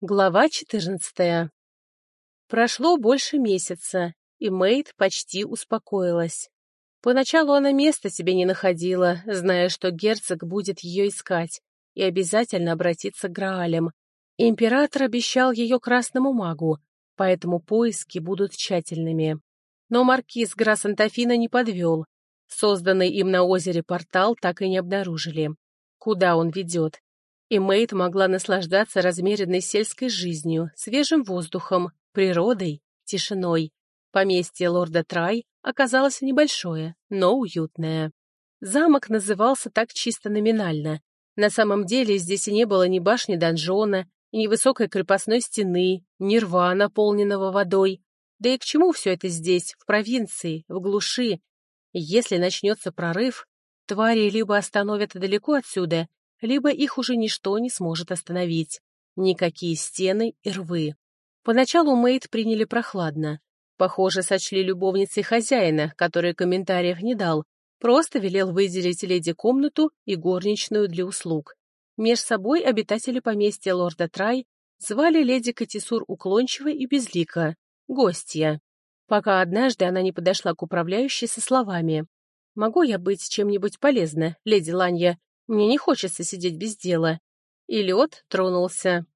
Глава 14. Прошло больше месяца, и Мэйд почти успокоилась. Поначалу она места себе не находила, зная, что герцог будет ее искать и обязательно обратиться к Граалям. Император обещал ее красному магу, поэтому поиски будут тщательными. Но маркиз Грасантофина не подвел. Созданный им на озере портал так и не обнаружили. Куда он ведет? И Мэйд могла наслаждаться размеренной сельской жизнью, свежим воздухом, природой, тишиной. Поместье лорда Трай оказалось небольшое, но уютное. Замок назывался так чисто номинально. На самом деле здесь и не было ни башни донжона, ни высокой крепостной стены, ни рва, наполненного водой. Да и к чему все это здесь, в провинции, в глуши? Если начнется прорыв, твари либо остановят далеко отсюда, либо их уже ничто не сможет остановить. Никакие стены и рвы. Поначалу Мэйд приняли прохладно. Похоже, сочли любовницей хозяина, который комментариев не дал, просто велел выделить леди комнату и горничную для услуг. Меж собой обитатели поместья лорда Трай звали леди Катисур уклончиво и безлико, гостья, пока однажды она не подошла к управляющей со словами «Могу я быть чем-нибудь полезна, леди Ланья? Мне не хочется сидеть без дела. И лед тронулся.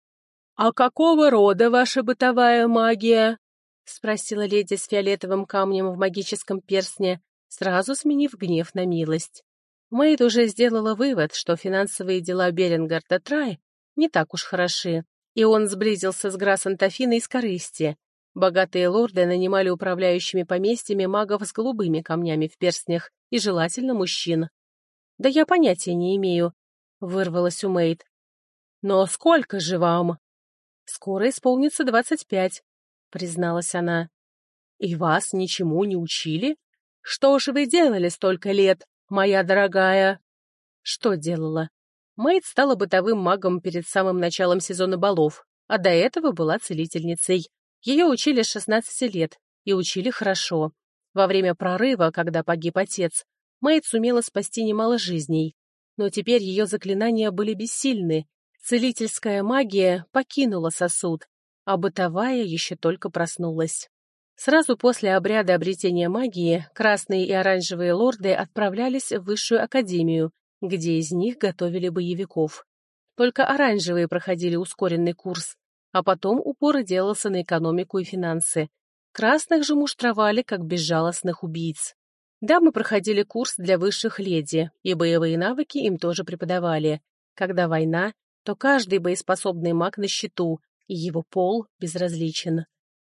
«А какого рода ваша бытовая магия?» — спросила леди с фиолетовым камнем в магическом перстне, сразу сменив гнев на милость. Мэйд уже сделала вывод, что финансовые дела Берингарда Трай не так уж хороши, и он сблизился с Грасантофиной из корысти. Богатые лорды нанимали управляющими поместьями магов с голубыми камнями в перстнях и желательно мужчин. «Да я понятия не имею», — вырвалась у Мэйд. «Но сколько же вам?» «Скоро исполнится двадцать пять», — призналась она. «И вас ничему не учили? Что же вы делали столько лет, моя дорогая?» Что делала? Мэйд стала бытовым магом перед самым началом сезона балов, а до этого была целительницей. Ее учили с 16 лет, и учили хорошо. Во время прорыва, когда погиб отец, Мэйд сумела спасти немало жизней, но теперь ее заклинания были бессильны, целительская магия покинула сосуд, а бытовая еще только проснулась. Сразу после обряда обретения магии красные и оранжевые лорды отправлялись в высшую академию, где из них готовили боевиков. Только оранжевые проходили ускоренный курс, а потом упор делался на экономику и финансы. Красных же муштровали как безжалостных убийц. Дамы проходили курс для высших леди, и боевые навыки им тоже преподавали. Когда война, то каждый боеспособный маг на счету, и его пол безразличен.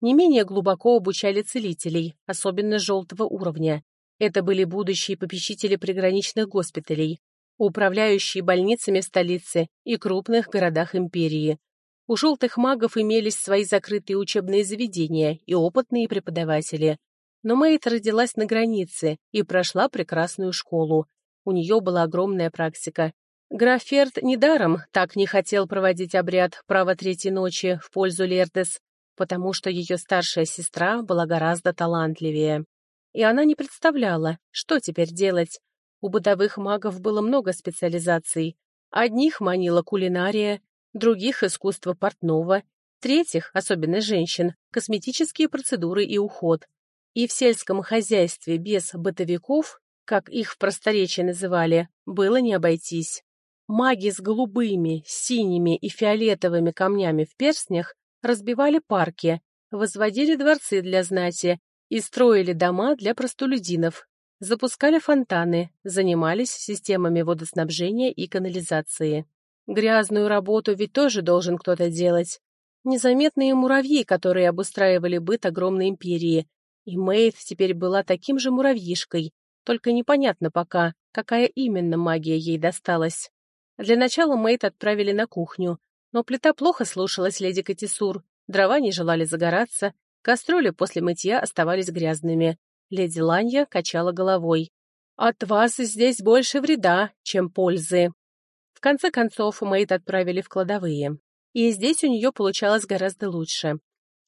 Не менее глубоко обучали целителей, особенно желтого уровня. Это были будущие попечители приграничных госпиталей, управляющие больницами в столице и крупных городах империи. У желтых магов имелись свои закрытые учебные заведения и опытные преподаватели. Но Мэйд родилась на границе и прошла прекрасную школу. У нее была огромная практика. Граф Ферд недаром так не хотел проводить обряд права третьей ночи в пользу Лердес, потому что ее старшая сестра была гораздо талантливее. И она не представляла, что теперь делать. У бытовых магов было много специализаций. Одних манила кулинария, других — искусство портного, третьих, особенно женщин, косметические процедуры и уход. И в сельском хозяйстве без бытовиков, как их в просторечии называли, было не обойтись. Маги с голубыми, синими и фиолетовыми камнями в перстнях разбивали парки, возводили дворцы для знати и строили дома для простолюдинов, запускали фонтаны, занимались системами водоснабжения и канализации. Грязную работу ведь тоже должен кто-то делать. Незаметные муравьи, которые обустраивали быт огромной империи, и Мэйв теперь была таким же муравьишкой, только непонятно пока, какая именно магия ей досталась. Для начала Мэйд отправили на кухню, но плита плохо слушалась леди Катисур, дрова не желали загораться, кастрюли после мытья оставались грязными. Леди Ланья качала головой. «От вас здесь больше вреда, чем пользы». В конце концов, Мэйд отправили в кладовые. И здесь у нее получалось гораздо лучше.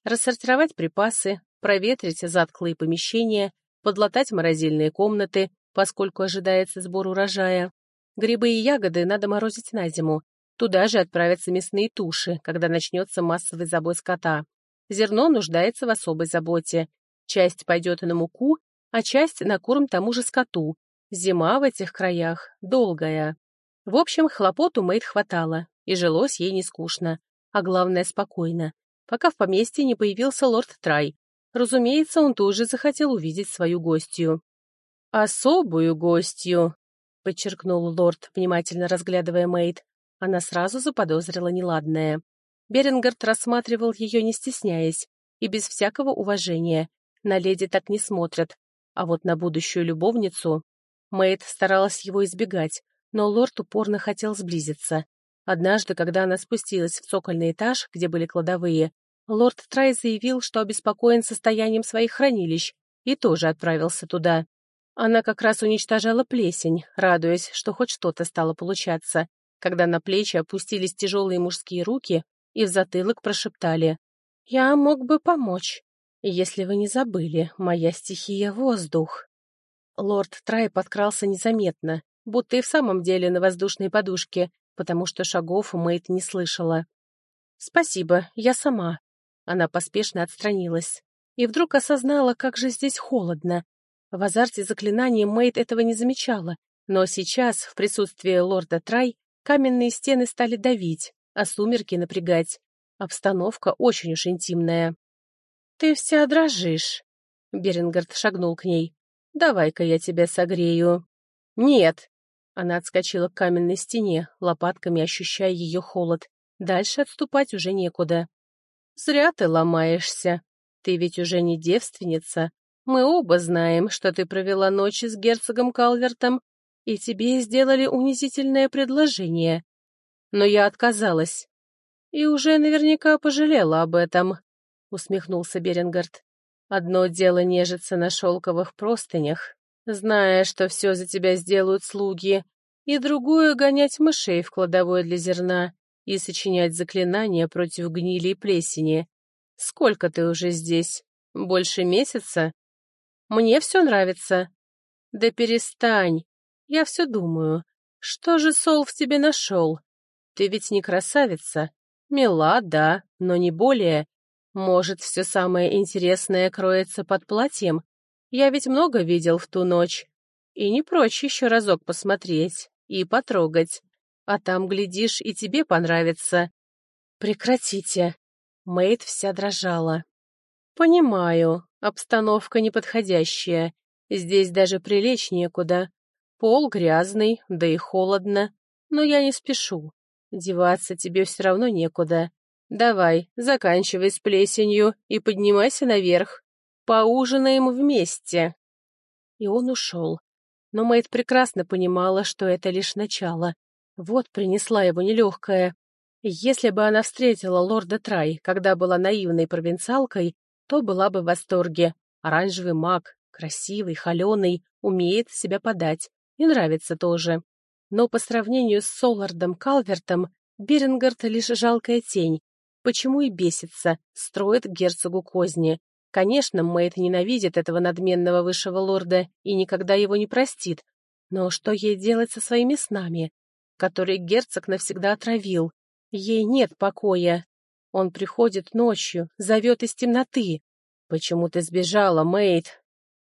Рассортировать припасы, проветрить затклые помещения, подлатать морозильные комнаты, поскольку ожидается сбор урожая. Грибы и ягоды надо морозить на зиму, Туда же отправятся мясные туши, когда начнется массовый забой скота. Зерно нуждается в особой заботе. Часть пойдет на муку, а часть на корм тому же скоту. Зима в этих краях долгая. В общем, хлопот у Мэйд хватало, и жилось ей не скучно, а главное, спокойно, пока в поместье не появился лорд Трай. Разумеется, он тоже захотел увидеть свою гостью. «Особую гостью», — подчеркнул лорд, внимательно разглядывая Мэйд. Она сразу заподозрила неладное. Берингард рассматривал ее, не стесняясь, и без всякого уважения. На леди так не смотрят. А вот на будущую любовницу... Мэйд старалась его избегать, но лорд упорно хотел сблизиться. Однажды, когда она спустилась в цокольный этаж, где были кладовые, лорд Трай заявил, что обеспокоен состоянием своих хранилищ, и тоже отправился туда. Она как раз уничтожала плесень, радуясь, что хоть что-то стало получаться, когда на плечи опустились тяжелые мужские руки и в затылок прошептали «Я мог бы помочь, если вы не забыли, моя стихия — воздух». Лорд Трай подкрался незаметно, будто и в самом деле на воздушной подушке, потому что шагов Мэйд не слышала. «Спасибо, я сама». Она поспешно отстранилась. И вдруг осознала, как же здесь холодно. В азарте заклинаний Мэйд этого не замечала, но сейчас, в присутствии лорда Трай, каменные стены стали давить, а сумерки напрягать. Обстановка очень уж интимная. «Ты вся дрожишь», — Берингард шагнул к ней. «Давай-ка я тебя согрею». «Нет!» Она отскочила к каменной стене, лопатками ощущая ее холод. Дальше отступать уже некуда. «Зря ты ломаешься. Ты ведь уже не девственница. Мы оба знаем, что ты провела ночь с герцогом Калвертом, и тебе сделали унизительное предложение. Но я отказалась. И уже наверняка пожалела об этом», — усмехнулся Берингард. «Одно дело нежиться на шелковых простынях, зная, что все за тебя сделают слуги, и другое — гонять мышей в кладовой для зерна и сочинять заклинания против гнили и плесени. Сколько ты уже здесь? Больше месяца? Мне все нравится. Да перестань. Я все думаю. Что же Сол в тебе нашел? Ты ведь не красавица. Мила, да, но не более. Может, все самое интересное кроется под платьем? Я ведь много видел в ту ночь. И не прочь еще разок посмотреть и потрогать. А там, глядишь, и тебе понравится. Прекратите. Мэйд вся дрожала. Понимаю, обстановка неподходящая. Здесь даже прилечь некуда. Пол грязный, да и холодно. Но я не спешу. Деваться тебе все равно некуда. Давай, заканчивай с плесенью и поднимайся наверх. Поужинаем вместе. И он ушел. Но Мэйд прекрасно понимала, что это лишь начало. Вот принесла его нелегкая. Если бы она встретила лорда Трай, когда была наивной провинциалкой, то была бы в восторге. Оранжевый маг, красивый, холеный, умеет себя подать. И нравится тоже. Но по сравнению с Солардом Калвертом, Берингард лишь жалкая тень. Почему и бесится, строит герцогу козни. Конечно, Мэйд ненавидит этого надменного высшего лорда и никогда его не простит. Но что ей делать со своими снами, которые герцог навсегда отравил? Ей нет покоя. Он приходит ночью, зовет из темноты. «Почему ты сбежала, Мэйд?»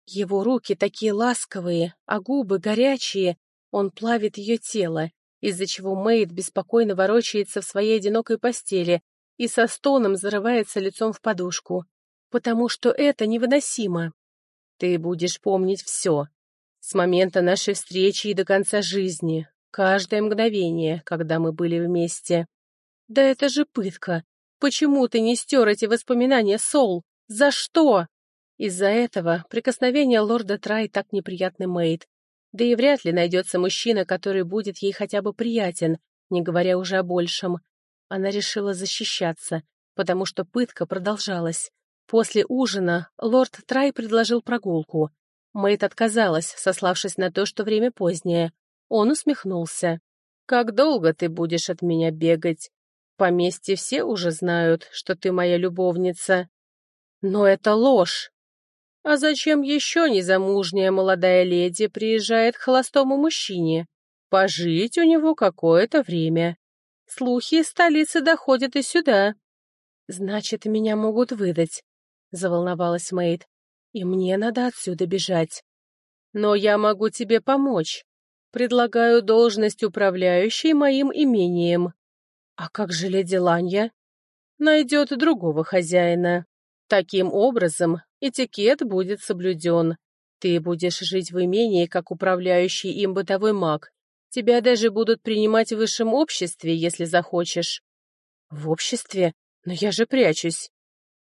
Его руки такие ласковые, а губы горячие. Он плавит ее тело, из-за чего Мэйд беспокойно ворочается в своей одинокой постели и со стоном зарывается лицом в подушку потому что это невыносимо. Ты будешь помнить все. С момента нашей встречи и до конца жизни. Каждое мгновение, когда мы были вместе. Да это же пытка. Почему ты не стер эти воспоминания, Сол? За что? Из-за этого прикосновение лорда Трай так неприятны Мэйд. Да и вряд ли найдется мужчина, который будет ей хотя бы приятен, не говоря уже о большем. Она решила защищаться, потому что пытка продолжалась. После ужина лорд Трай предложил прогулку. Мэйд отказалась, сославшись на то, что время позднее. Он усмехнулся. «Как долго ты будешь от меня бегать? Поместье все уже знают, что ты моя любовница». «Но это ложь!» «А зачем еще незамужняя молодая леди приезжает к холостому мужчине? Пожить у него какое-то время. Слухи из столицы доходят и сюда». «Значит, меня могут выдать», — заволновалась Мэйд. «И мне надо отсюда бежать». «Но я могу тебе помочь. Предлагаю должность управляющей моим имением». «А как же леди Ланья?» «Найдет другого хозяина. Таким образом, этикет будет соблюден. Ты будешь жить в имении, как управляющий им бытовой маг. Тебя даже будут принимать в высшем обществе, если захочешь». «В обществе? Но я же прячусь».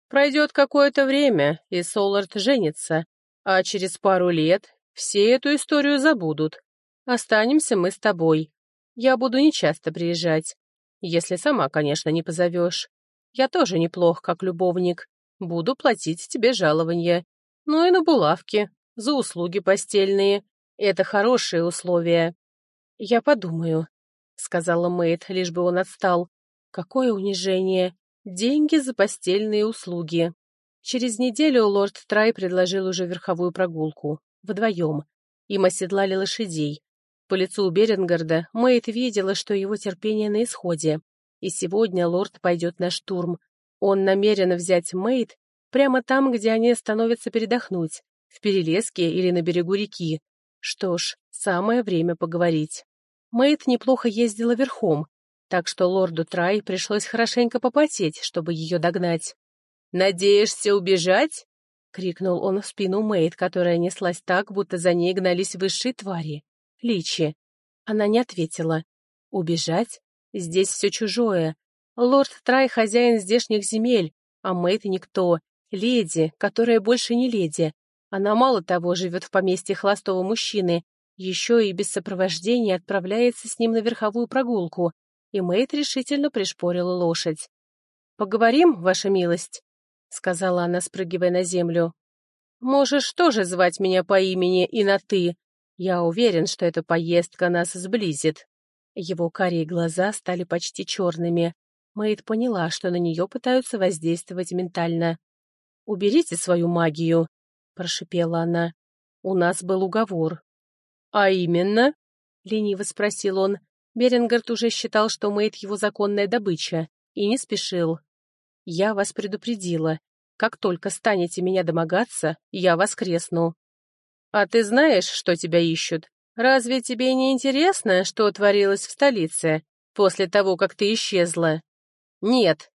Пройдет какое-то время, и Солард женится, а через пару лет все эту историю забудут. Останемся мы с тобой. Я буду нечасто приезжать. Если сама, конечно, не позовешь. Я тоже неплох, как любовник. Буду платить тебе жалование. Ну и на булавки, за услуги постельные. Это хорошие условия. Я подумаю, — сказала Мэйд, лишь бы он отстал. Какое унижение. Деньги за постельные услуги. Через неделю лорд Трай предложил уже верховую прогулку. Вдвоем. Им оседлали лошадей. По лицу Берингарда Мэйд видела, что его терпение на исходе. И сегодня лорд пойдет на штурм. Он намерен взять Мэйд прямо там, где они становятся передохнуть, в Перелеске или на берегу реки. Что ж, самое время поговорить. Мэйд неплохо ездила верхом, так что лорду Трай пришлось хорошенько попотеть, чтобы ее догнать. «Надеешься убежать?» — крикнул он в спину Мэйд, которая неслась так, будто за ней гнались высшие твари. Личи. Она не ответила. Убежать? Здесь все чужое. Лорд Трай хозяин здешних земель, а Мэйд никто. Леди, которая больше не леди. Она мало того живет в поместье холостого мужчины, еще и без сопровождения отправляется с ним на верховую прогулку, и Мэйд решительно пришпорила лошадь. «Поговорим, ваша милость?» — сказала она, спрыгивая на землю. «Можешь тоже звать меня по имени и на «ты», я уверен, что эта поездка нас сблизит. Его карие глаза стали почти черными. Мэйд поняла, что на нее пытаются воздействовать ментально. «Уберите свою магию», — прошипела она. «У нас был уговор». «А именно?» — лениво спросил он. Берингард уже считал, что Мэйд его законная добыча, и не спешил. «Я вас предупредила. Как только станете меня домогаться, я воскресну». «А ты знаешь, что тебя ищут? Разве тебе не интересно, что творилось в столице после того, как ты исчезла?» «Нет.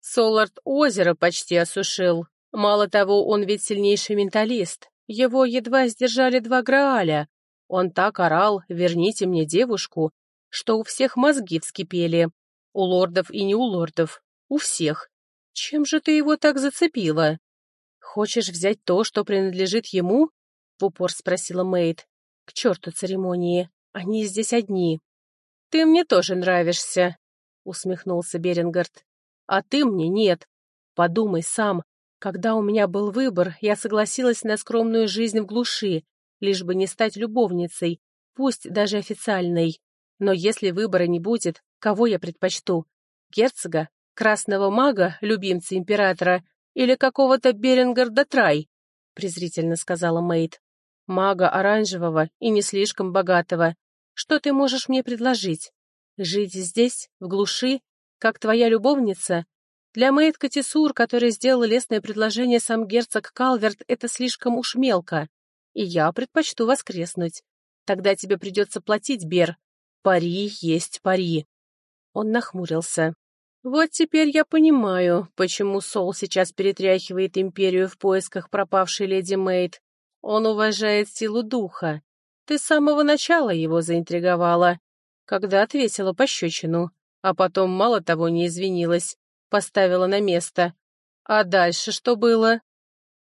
Солард озеро почти осушил. Мало того, он ведь сильнейший менталист. Его едва сдержали два Грааля. Он так орал «Верните мне девушку», что у всех мозги вскипели. У лордов и не у лордов. У всех. Чем же ты его так зацепила? Хочешь взять то, что принадлежит ему? — в упор спросила Мэйд. «К черту церемонии. Они здесь одни». «Ты мне тоже нравишься», — усмехнулся Берингард. «А ты мне нет. Подумай сам. Когда у меня был выбор, я согласилась на скромную жизнь в глуши, лишь бы не стать любовницей, пусть даже официальной. Но если выбора не будет, кого я предпочту? Герцога? Красного мага, любимца императора? Или какого-то Берингарда Трай?» — презрительно сказала Мэйд мага оранжевого и не слишком богатого. Что ты можешь мне предложить? Жить здесь, в глуши, как твоя любовница? Для Мэйд Катисур, который сделал лестное предложение сам герцог Калверт, это слишком уж мелко. И я предпочту воскреснуть. Тогда тебе придется платить, Бер. Пари есть пари. Он нахмурился. Вот теперь я понимаю, почему Сол сейчас перетряхивает империю в поисках пропавшей леди Мэйд. Он уважает силу духа. Ты с самого начала его заинтриговала, когда ответила пощечину, а потом мало того не извинилась, поставила на место. А дальше что было?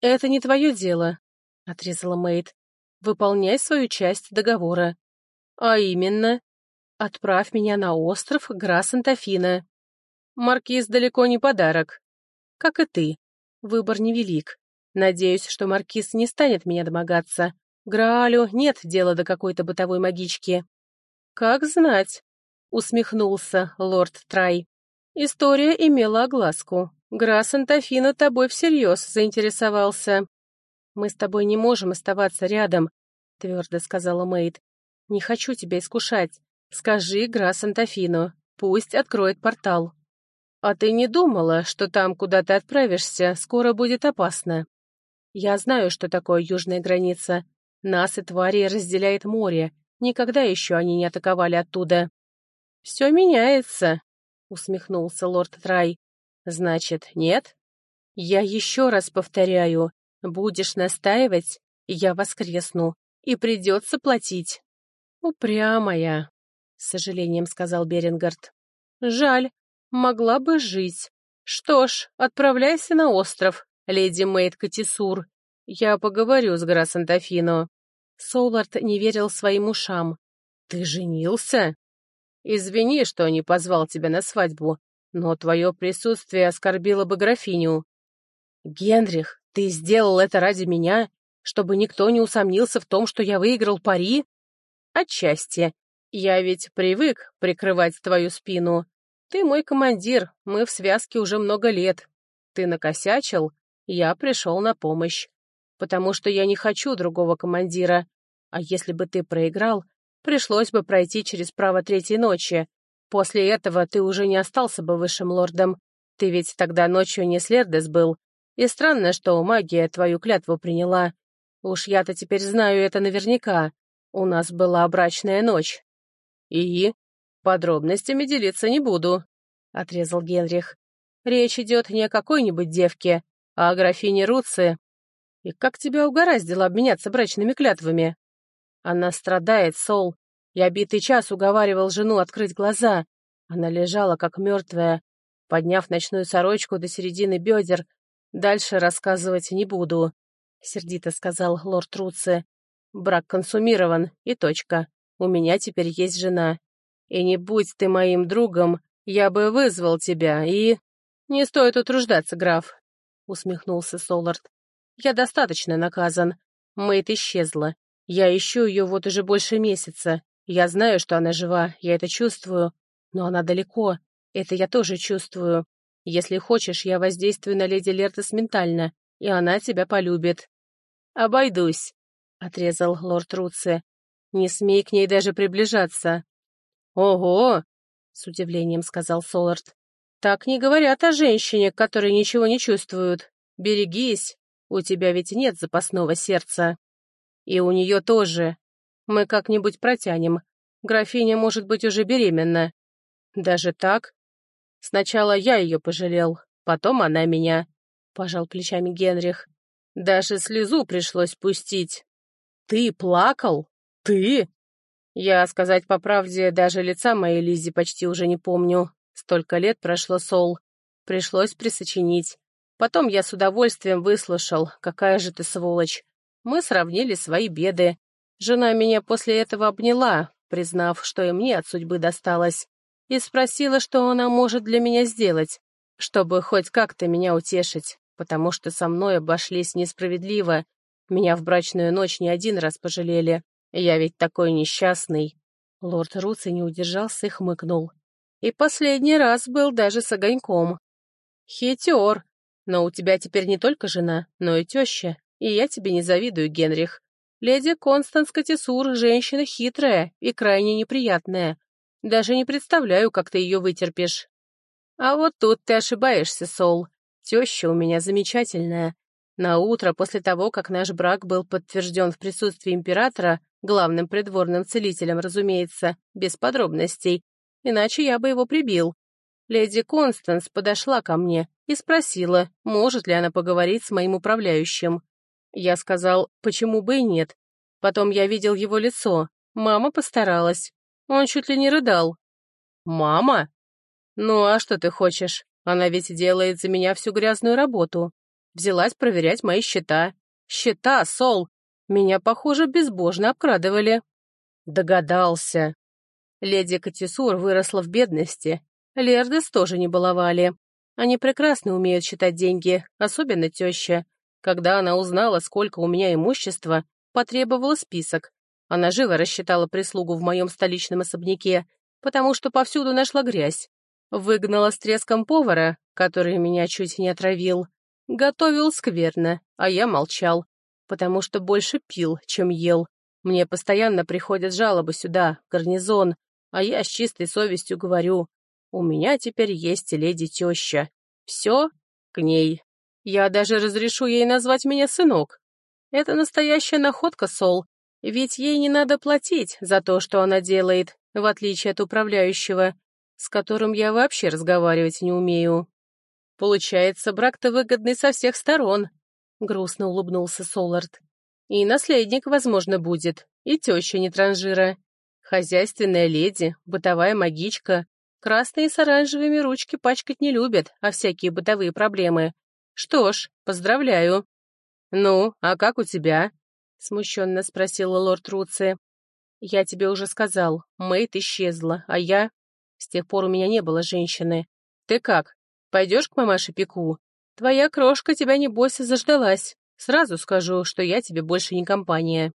Это не твое дело, — отрезала Мэйд. Выполняй свою часть договора. А именно, отправь меня на остров Гра-Сантафина. Маркиз далеко не подарок. Как и ты. Выбор невелик. Надеюсь, что Маркиз не станет меня домогаться. Граалю нет дела до какой-то бытовой магички. Как знать, усмехнулся лорд Трай. История имела огласку. Гра Сантафина тобой всерьез заинтересовался. Мы с тобой не можем оставаться рядом, твердо сказала Мэйд. Не хочу тебя искушать. Скажи Гра Сантафину. Пусть откроет портал. А ты не думала, что там, куда ты отправишься, скоро будет опасно? Я знаю, что такое южная граница. Нас и твари разделяет море. Никогда еще они не атаковали оттуда. Все меняется, усмехнулся лорд Трай. Значит, нет? Я еще раз повторяю, будешь настаивать, я воскресну, и придется платить. Упрямая, с сожалением сказал Берингард. Жаль, могла бы жить. Что ж, отправляйся на остров, леди Мэйд Катисур. Я поговорю с Грасантофино. Соулард не верил своим ушам. Ты женился? Извини, что не позвал тебя на свадьбу, но твое присутствие оскорбило бы графиню. «Генрих, ты сделал это ради меня, чтобы никто не усомнился в том, что я выиграл пари?» «Отчасти. Я ведь привык прикрывать твою спину. Ты мой командир, мы в связке уже много лет. Ты накосячил, я пришел на помощь. Потому что я не хочу другого командира. А если бы ты проиграл, пришлось бы пройти через право третьей ночи. После этого ты уже не остался бы высшим лордом. Ты ведь тогда ночью не Слердес был, и странно, что магия твою клятву приняла. Уж я-то теперь знаю это наверняка. У нас была брачная ночь. И? Подробностями делиться не буду, — отрезал Генрих. Речь идет не о какой-нибудь девке, а о графине Руце. И как тебя угораздило обменяться брачными клятвами? Она страдает, Сол. Я битый час уговаривал жену открыть глаза. Она лежала, как мертвая, подняв ночную сорочку до середины бедер, «Дальше рассказывать не буду», — сердито сказал лорд Руце. «Брак консумирован, и точка. У меня теперь есть жена. И не будь ты моим другом, я бы вызвал тебя и...» «Не стоит утруждаться, граф», — усмехнулся Солард. «Я достаточно наказан. Мэйд исчезла. Я ищу ее вот уже больше месяца. Я знаю, что она жива, я это чувствую. Но она далеко. Это я тоже чувствую. Если хочешь, я воздействую на леди Лертес ментально, и она тебя полюбит». «Обойдусь», — отрезал лорд Руци. «Не смей к ней даже приближаться». «Ого!» — с удивлением сказал Солард. «Так не говорят о женщине, которые ничего не чувствуют. Берегись, у тебя ведь нет запасного сердца. И у нее тоже. Мы как-нибудь протянем. Графиня может быть уже беременна. Даже так? Сначала я ее пожалел, потом она меня. Пожал плечами Генрих. Даже слезу пришлось пустить. Ты плакал? Ты? Я, сказать по правде, даже лица моей Лизи почти уже не помню. Столько лет прошло, Сол. Пришлось присочинить. Потом я с удовольствием выслушал, какая же ты сволочь. Мы сравнили свои беды. Жена меня после этого обняла, признав, что и мне от судьбы досталось и спросила, что она может для меня сделать, чтобы хоть как-то меня утешить, потому что со мной обошлись несправедливо. Меня в брачную ночь не один раз пожалели. Я ведь такой несчастный. Лорд Руци не удержался и хмыкнул. И последний раз был даже с огоньком. Хитер. Но у тебя теперь не только жена, но и теща. И я тебе не завидую, Генрих. Леди Констанс Катисур — женщина хитрая и крайне неприятная. Даже не представляю, как ты ее вытерпишь. А вот тут ты ошибаешься, Сол. Теща у меня замечательная. На утро после того, как наш брак был подтвержден в присутствии императора, главным придворным целителем, разумеется, без подробностей, иначе я бы его прибил. Леди Констанс подошла ко мне и спросила, может ли она поговорить с моим управляющим. Я сказал, почему бы и нет. Потом я видел его лицо. Мама постаралась. Он чуть ли не рыдал. «Мама? Ну а что ты хочешь? Она ведь делает за меня всю грязную работу. Взялась проверять мои счета. Счета, Сол! Меня, похоже, безбожно обкрадывали». Догадался. Леди Катисур выросла в бедности. Лердес тоже не баловали. Они прекрасно умеют считать деньги, особенно теща. Когда она узнала, сколько у меня имущества, потребовала список, она живо рассчитала прислугу в моем столичном особняке, потому что повсюду нашла грязь. Выгнала с треском повара, который меня чуть не отравил. Готовил скверно, а я молчал, потому что больше пил, чем ел. Мне постоянно приходят жалобы сюда, в гарнизон, а я с чистой совестью говорю, У меня теперь есть леди-теща. Все к ней. Я даже разрешу ей назвать меня сынок. Это настоящая находка, Сол, ведь ей не надо платить за то, что она делает, в отличие от управляющего, с которым я вообще разговаривать не умею. Получается, брак-то выгодный со всех сторон, — грустно улыбнулся Солард. И наследник, возможно, будет, и теща не транжира. Хозяйственная леди, бытовая магичка. Красные с оранжевыми ручки пачкать не любят, а всякие бытовые проблемы. Что ж, поздравляю. Ну, а как у тебя? Смущенно спросила лорд Руци. Я тебе уже сказал, Мэйд исчезла, а я... С тех пор у меня не было женщины. Ты как, пойдешь к мамаше Пеку? Твоя крошка тебя, небось, заждалась. Сразу скажу, что я тебе больше не компания.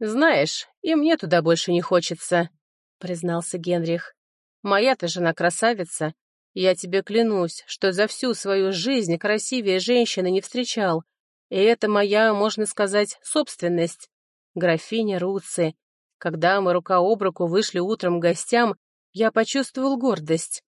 Знаешь, и мне туда больше не хочется, признался Генрих. Моя-то жена красавица. Я тебе клянусь, что за всю свою жизнь красивее женщины не встречал. И это моя, можно сказать, собственность. Графиня Руци. Когда мы рука об руку вышли утром к гостям, я почувствовал гордость.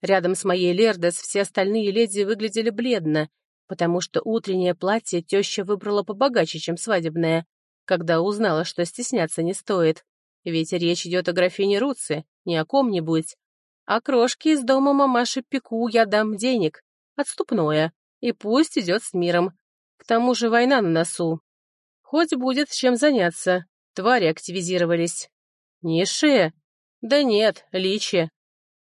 Рядом с моей Лердес все остальные леди выглядели бледно, потому что утреннее платье теща выбрала побогаче, чем свадебное, когда узнала, что стесняться не стоит. Ведь речь идет о графине Руци, не о ком-нибудь. А крошки из дома мамаши Пеку я дам денег, отступное, и пусть идет с миром. К тому же война на носу. Хоть будет чем заняться, твари активизировались. Ниши? Да нет, личи.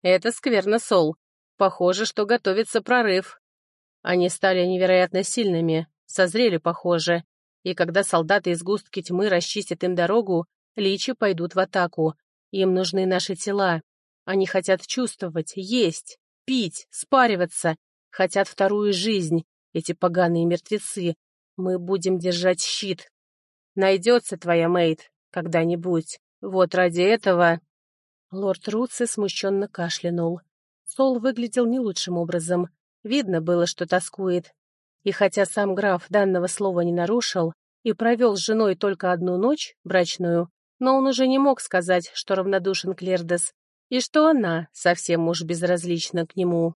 Это скверно, Сол. Похоже, что готовится прорыв. Они стали невероятно сильными, созрели, похоже. И когда солдаты из густки тьмы расчистят им дорогу, личи пойдут в атаку. Им нужны наши тела. Они хотят чувствовать, есть, пить, спариваться. Хотят вторую жизнь, эти поганые мертвецы. Мы будем держать щит. Найдется твоя Мейд когда-нибудь. Вот ради этого... Лорд Руци смущенно кашлянул. Сол выглядел не лучшим образом. Видно было, что тоскует. И хотя сам граф данного слова не нарушил и провел с женой только одну ночь, брачную, но он уже не мог сказать, что равнодушен к Лердес, и что она совсем уж безразлична к нему.